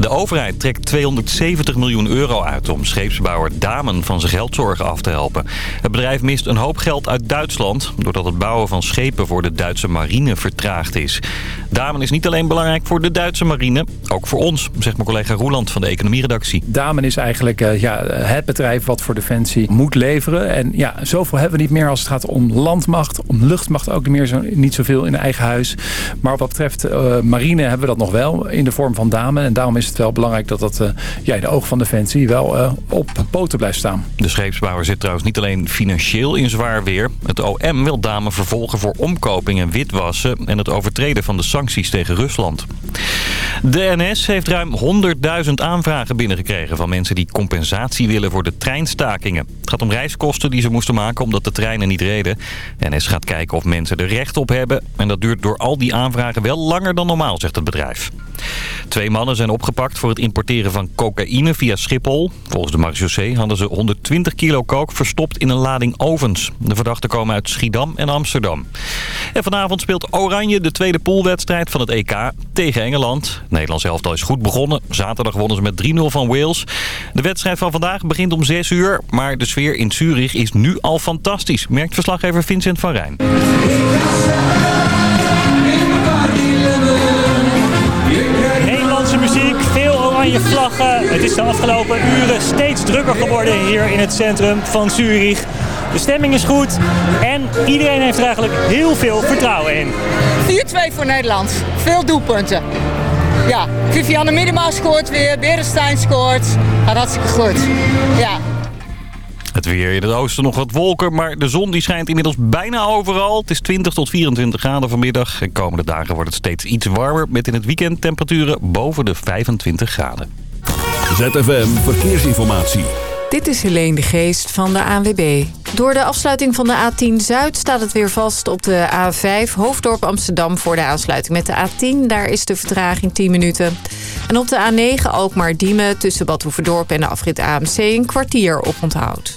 De overheid trekt 270 miljoen euro uit om scheepsbouwer Damen van zijn geldzorgen af te helpen. Het bedrijf mist een hoop geld uit Duitsland... doordat het bouwen van schepen voor de Duitse marine vertraagd is. Damen is niet alleen belangrijk voor de Duitse marine, ook voor ons, zegt mijn collega Roeland van de economieredactie. Damen is eigenlijk eh, ja, het bedrijf wat voor Defensie moet leveren. En ja, zoveel hebben we niet meer als het gaat om landmacht, om luchtmacht ook niet, meer zo, niet zoveel in eigen huis. Maar wat betreft eh, marine hebben we dat nog wel in de vorm van Damen. En daarom is het wel belangrijk dat dat eh, ja, de oog van Defensie wel eh, op poten blijft staan. De scheepsbouwer zit trouwens niet alleen financieel in zwaar weer. Het OM wil dame vervolgen voor omkoping en witwassen en het overtreden van de sancties tegen Rusland. De NS heeft ruim 100.000 aanvragen binnengekregen van mensen die compensatie willen voor de treinstakingen. Het gaat om reiskosten die ze moesten maken omdat de treinen niet reden. NS gaat kijken of mensen er recht op hebben en dat duurt door al die aanvragen wel langer dan normaal, zegt het bedrijf. Twee mannen zijn opgepakt voor het importeren van cocaïne via Schiphol. Volgens de marechaussee hadden ze 120 kilo coke verstopt in een lading ovens. De verdachten komen uit Schiedam en Amsterdam. En vanavond speelt Oranje de tweede poolwedstrijd van het EK tegen Engeland. Nederlandse Nederlands elftal is goed begonnen. Zaterdag wonnen ze met 3-0 van Wales. De wedstrijd van vandaag begint om 6 uur. Maar de sfeer in Zurich is nu al fantastisch, merkt verslaggever Vincent van Rijn. oranje vlaggen. Het is de afgelopen uren steeds drukker geworden hier in het centrum van Zurich. De stemming is goed en iedereen heeft er eigenlijk heel veel vertrouwen in. 4-2 voor Nederland. Veel doelpunten. Ja, Vivianne Miedema scoort weer, Berenstein scoort. Gaat nou, hartstikke goed. Ja, het weer in het oosten nog wat wolken, maar de zon die schijnt inmiddels bijna overal. Het is 20 tot 24 graden vanmiddag. En komende dagen wordt het steeds iets warmer met in het weekend temperaturen boven de 25 graden. ZFM Verkeersinformatie. Dit is Helene de Geest van de ANWB. Door de afsluiting van de A10 Zuid staat het weer vast op de A5 Hoofddorp Amsterdam voor de aansluiting met de A10. Daar is de vertraging 10 minuten. En op de A9 ook maar Diemen tussen Bad Hoeverdorp en de afrit AMC een kwartier op onthoud.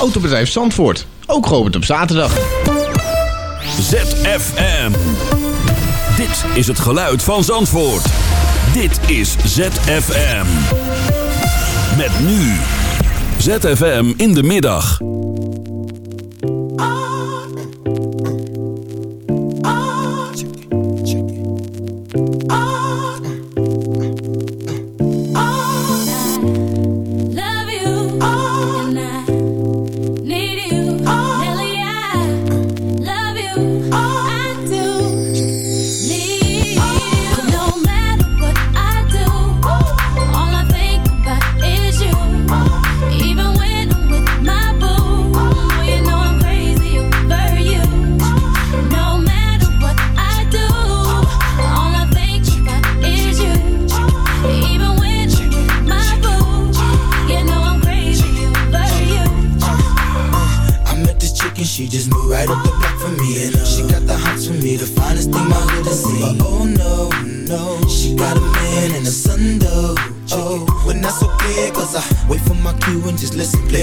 Autobedrijf Zandvoort. Ook gehoord op zaterdag. ZFM. Dit is het geluid van Zandvoort. Dit is ZFM. Met nu. ZFM in de middag.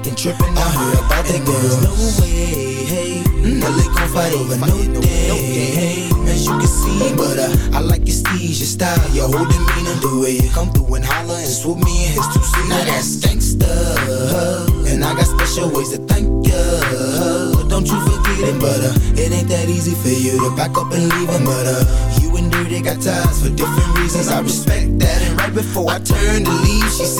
acting tripping. I heard about that girl. There's no way, hey. Mm. Well, they gon' fight over no day, hey. As you can see, but uh, I like your steez, your style, your whole demeanor. The way you come through and holler and swoop me in his two-seater. Now that's gangsta, and I got special ways to thank ya don't you forget it, but uh, it ain't that easy for you to back up and leave him. But uh, you and Dirty got ties for different reasons. I respect that. And right before I turned to leave, she said.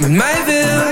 met mij wil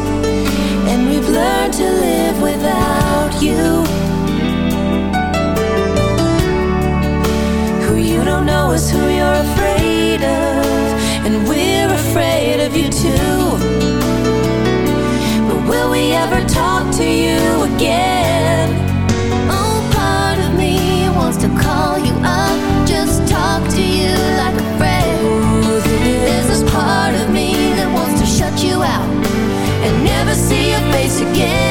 learn to live without you. Who you don't know is who you're afraid of, and we're afraid of you too. But will we ever talk to you again? Oh, part of me wants to call you up, just talk to you like place again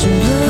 是了。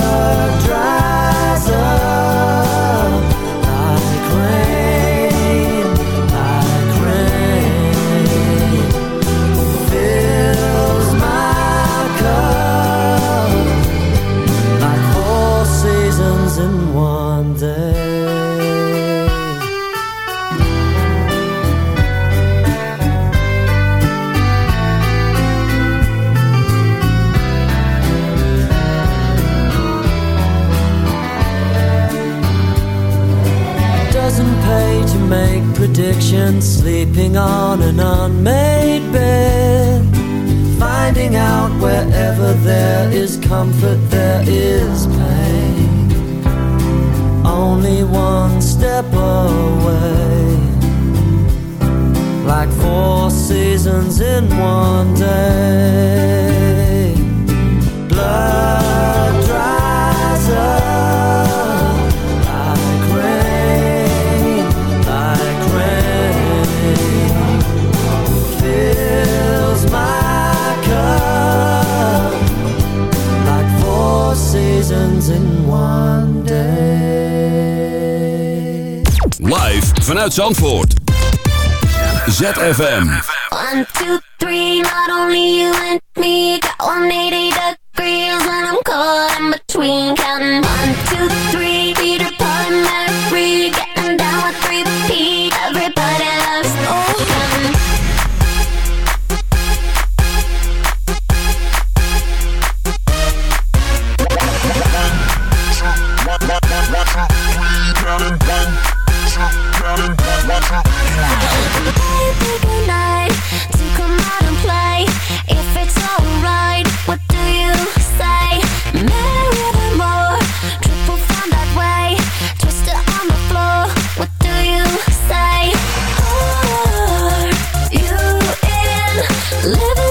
someday. Doesn't pay to make predictions, sleeping on seasons in one day. Blood dries up my seasons in one day. Live vanuit Zandvoort. ZFM. One, two, three, not only you and Every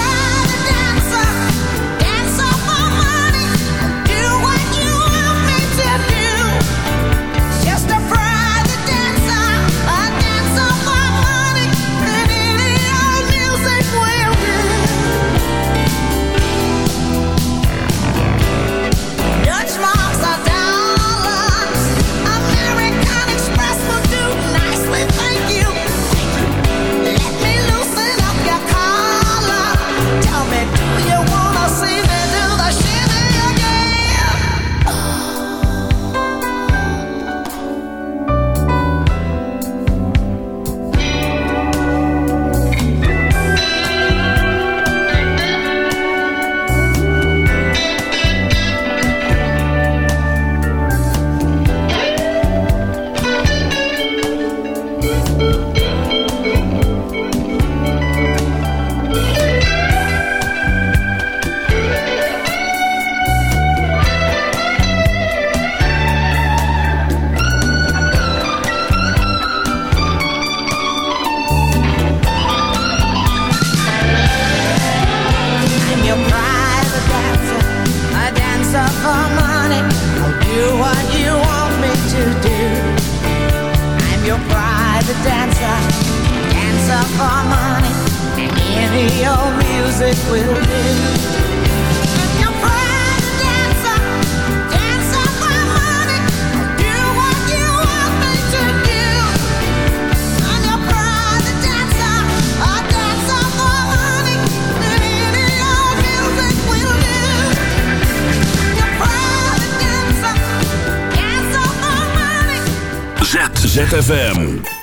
ZFM.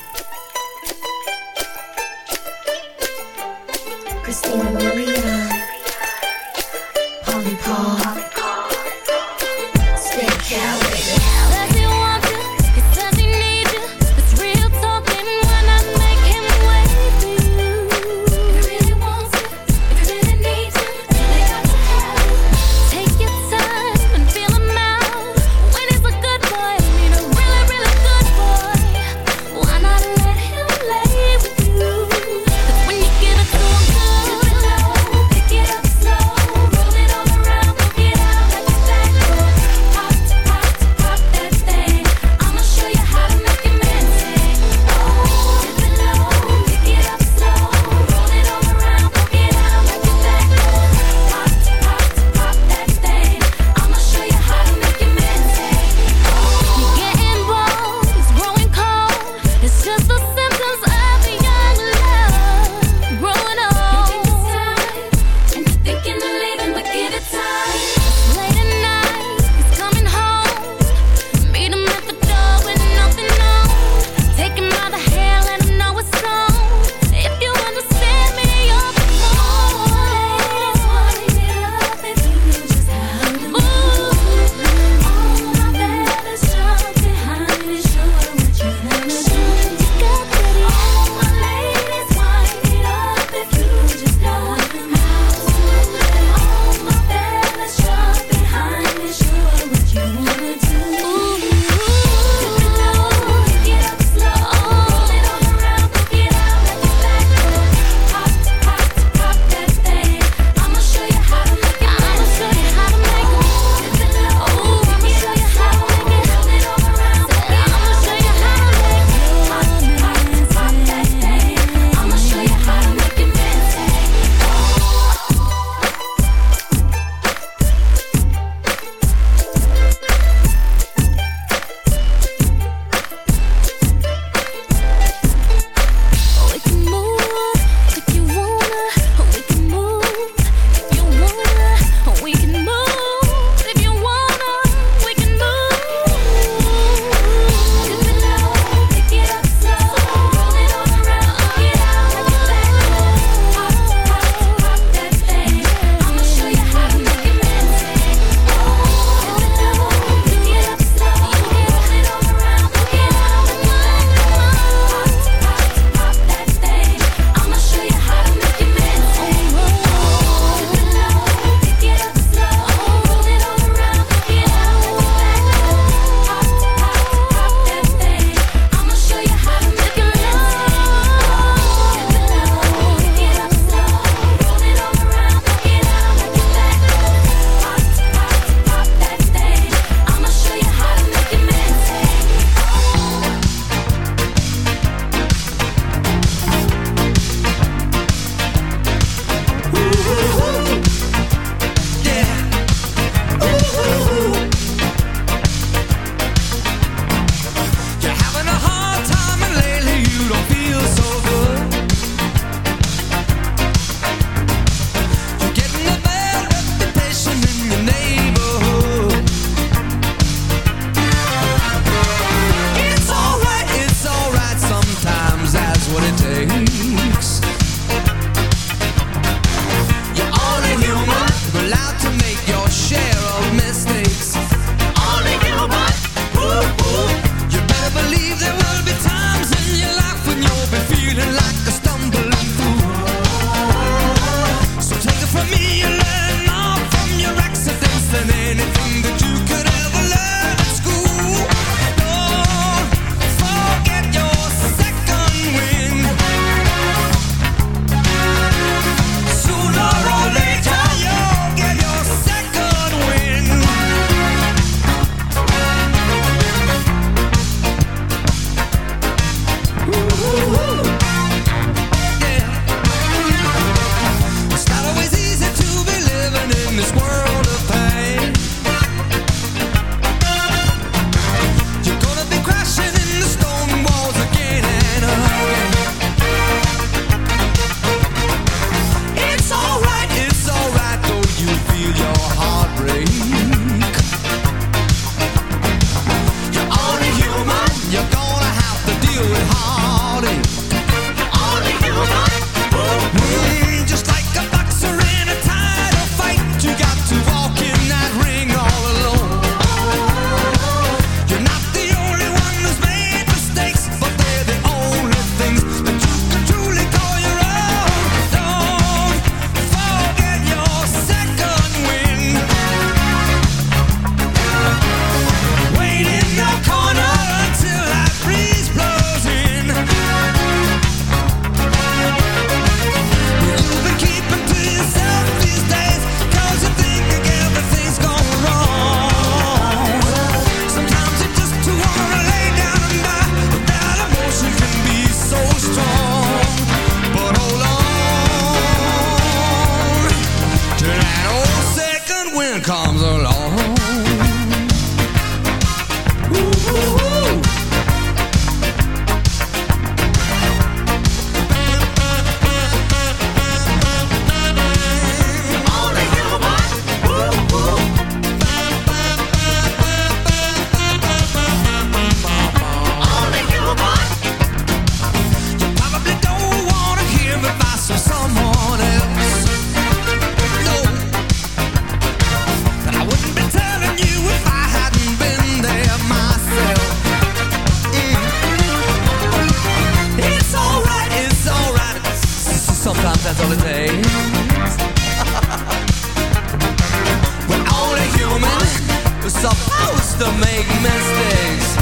I used to make mistakes.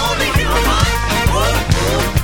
Only only knew my